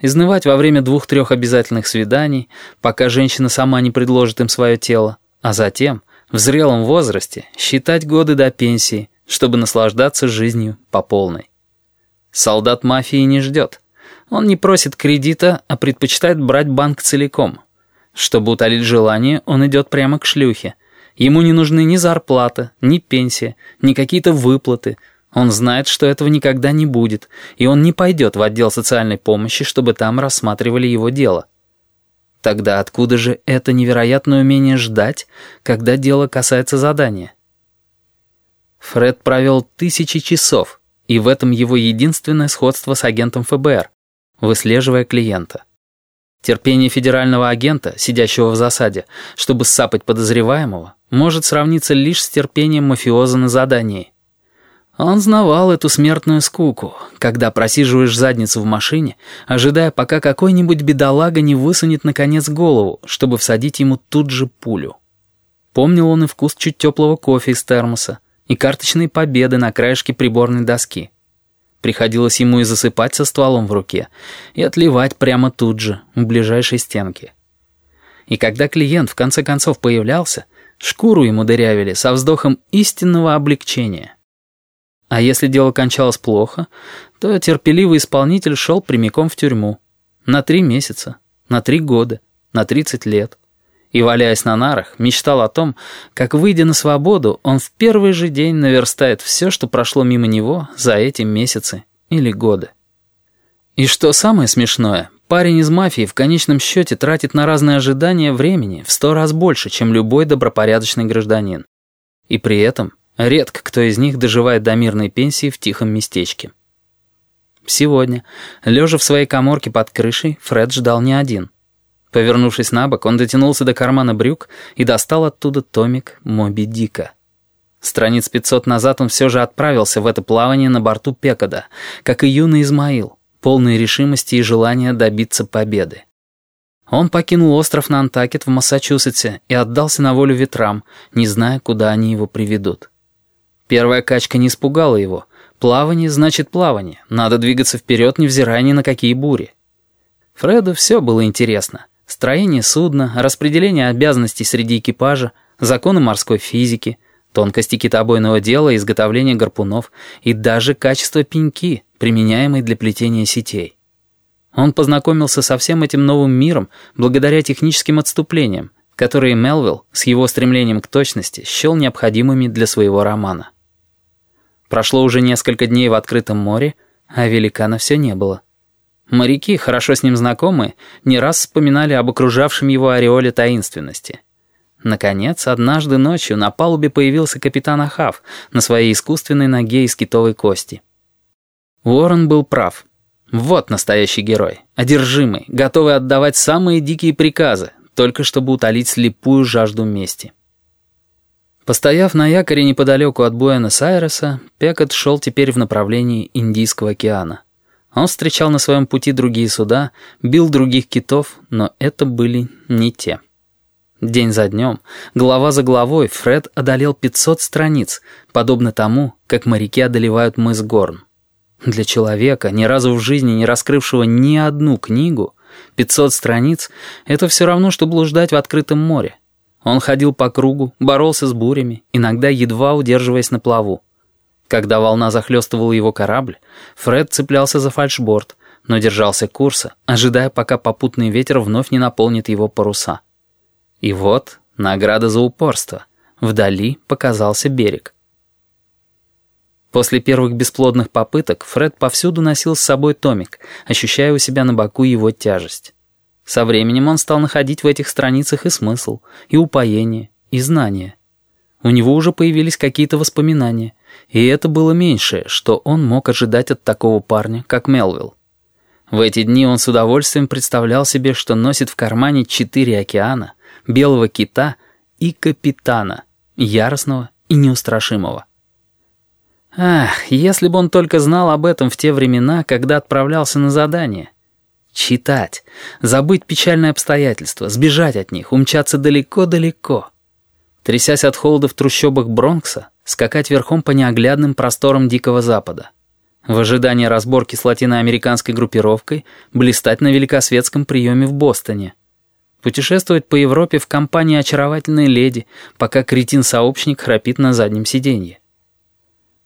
Изнывать во время двух-трех обязательных свиданий, пока женщина сама не предложит им свое тело, а затем, в зрелом возрасте, считать годы до пенсии, чтобы наслаждаться жизнью по полной. Солдат мафии не ждет. Он не просит кредита, а предпочитает брать банк целиком. Чтобы утолить желание, он идет прямо к шлюхе. Ему не нужны ни зарплата, ни пенсия, ни какие-то выплаты – он знает, что этого никогда не будет, и он не пойдет в отдел социальной помощи, чтобы там рассматривали его дело. Тогда откуда же это невероятное умение ждать, когда дело касается задания? Фред провел тысячи часов, и в этом его единственное сходство с агентом ФБР, выслеживая клиента. Терпение федерального агента, сидящего в засаде, чтобы сапать подозреваемого, может сравниться лишь с терпением мафиоза на задании – он знавал эту смертную скуку, когда просиживаешь задницу в машине, ожидая, пока какой-нибудь бедолага не высунет наконец голову, чтобы всадить ему тут же пулю. Помнил он и вкус чуть теплого кофе из термоса, и карточные победы на краешке приборной доски. Приходилось ему и засыпать со стволом в руке, и отливать прямо тут же, у ближайшей стенки. И когда клиент в конце концов появлялся, шкуру ему дырявили со вздохом истинного облегчения. А если дело кончалось плохо, то терпеливый исполнитель шел прямиком в тюрьму. На три месяца, на три года, на тридцать лет. И, валяясь на нарах, мечтал о том, как, выйдя на свободу, он в первый же день наверстает все, что прошло мимо него за эти месяцы или годы. И что самое смешное, парень из мафии в конечном счете тратит на разные ожидания времени в сто раз больше, чем любой добропорядочный гражданин. И при этом Редко кто из них доживает до мирной пенсии в тихом местечке. Сегодня, лежа в своей коморке под крышей, Фред ждал не один. Повернувшись на бок, он дотянулся до кармана брюк и достал оттуда томик Моби Дика. Страниц 500 назад он все же отправился в это плавание на борту Пекода, как и юный Измаил, полный решимости и желания добиться победы. Он покинул остров Нантакет в Массачусетсе и отдался на волю ветрам, не зная, куда они его приведут. Первая качка не испугала его. Плавание значит плавание. Надо двигаться вперед, невзирая ни на какие бури. Фреду все было интересно. Строение судна, распределение обязанностей среди экипажа, законы морской физики, тонкости китобойного дела, изготовление гарпунов и даже качество пеньки, применяемой для плетения сетей. Он познакомился со всем этим новым миром благодаря техническим отступлениям, которые Мелвилл с его стремлением к точности счел необходимыми для своего романа. Прошло уже несколько дней в открытом море, а великана все не было. Моряки, хорошо с ним знакомые, не раз вспоминали об окружавшем его ореоле таинственности. Наконец, однажды ночью на палубе появился капитан Ахав на своей искусственной ноге из китовой кости. Уоррен был прав. Вот настоящий герой, одержимый, готовый отдавать самые дикие приказы, только чтобы утолить слепую жажду мести. Постояв на якоре неподалеку от Буэнос-Айреса, Пекот шел теперь в направлении Индийского океана. Он встречал на своем пути другие суда, бил других китов, но это были не те. День за днем, глава за главой, Фред одолел 500 страниц, подобно тому, как моряки одолевают мыс Горн. Для человека, ни разу в жизни не раскрывшего ни одну книгу, 500 страниц — это все равно, что блуждать в открытом море. Он ходил по кругу, боролся с бурями, иногда едва удерживаясь на плаву. Когда волна захлестывала его корабль, Фред цеплялся за фальшборд, но держался курса, ожидая, пока попутный ветер вновь не наполнит его паруса. И вот награда за упорство. Вдали показался берег. После первых бесплодных попыток Фред повсюду носил с собой томик, ощущая у себя на боку его тяжесть. Со временем он стал находить в этих страницах и смысл, и упоение, и знания. У него уже появились какие-то воспоминания, и это было меньшее, что он мог ожидать от такого парня, как Мелвилл. В эти дни он с удовольствием представлял себе, что носит в кармане четыре океана, белого кита и капитана, яростного и неустрашимого. Ах, если бы он только знал об этом в те времена, когда отправлялся на задание — Читать. Забыть печальные обстоятельства, сбежать от них, умчаться далеко-далеко. Трясясь от холода в трущобах Бронкса, скакать верхом по неоглядным просторам Дикого Запада. в ожидании разборки с латиноамериканской группировкой блистать на великосветском приеме в Бостоне. Путешествовать по Европе в компании очаровательной леди, пока кретин-сообщник храпит на заднем сиденье.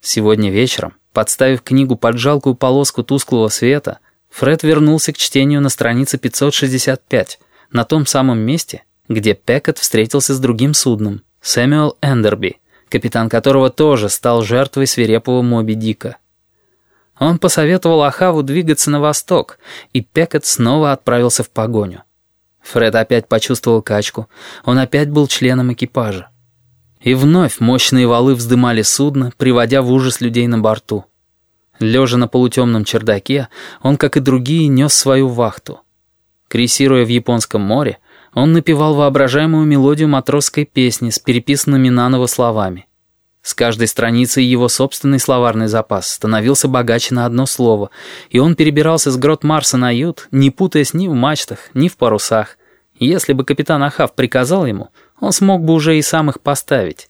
Сегодня вечером, подставив книгу под жалкую полоску тусклого света, Фред вернулся к чтению на странице 565, на том самом месте, где Пекет встретился с другим судном, Сэмюэл Эндерби, капитан которого тоже стал жертвой свирепого Моби Дика. Он посоветовал Ахаву двигаться на восток, и Пекет снова отправился в погоню. Фред опять почувствовал качку, он опять был членом экипажа. И вновь мощные валы вздымали судно, приводя в ужас людей на борту. Лежа на полутемном чердаке, он, как и другие, нес свою вахту. Крейсируя в Японском море, он напевал воображаемую мелодию матросской песни с переписанными наново словами. С каждой страницей его собственный словарный запас становился богаче на одно слово, и он перебирался с грот Марса на ют, не путаясь ни в мачтах, ни в парусах. Если бы капитан Ахав приказал ему, он смог бы уже и сам их поставить.